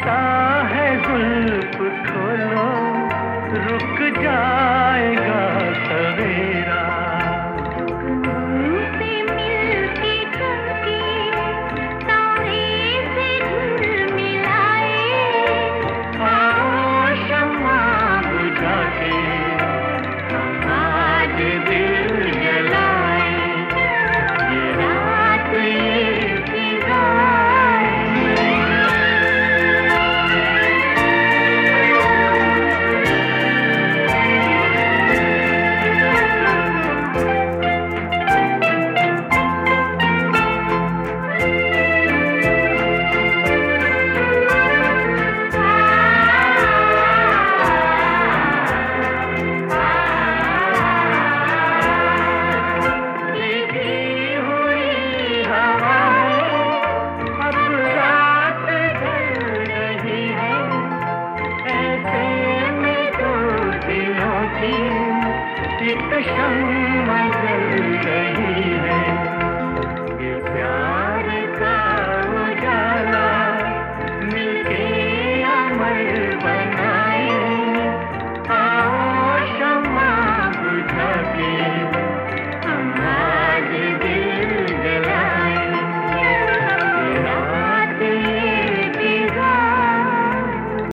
कहता है गुल्फ खोलो रुक जा। deixando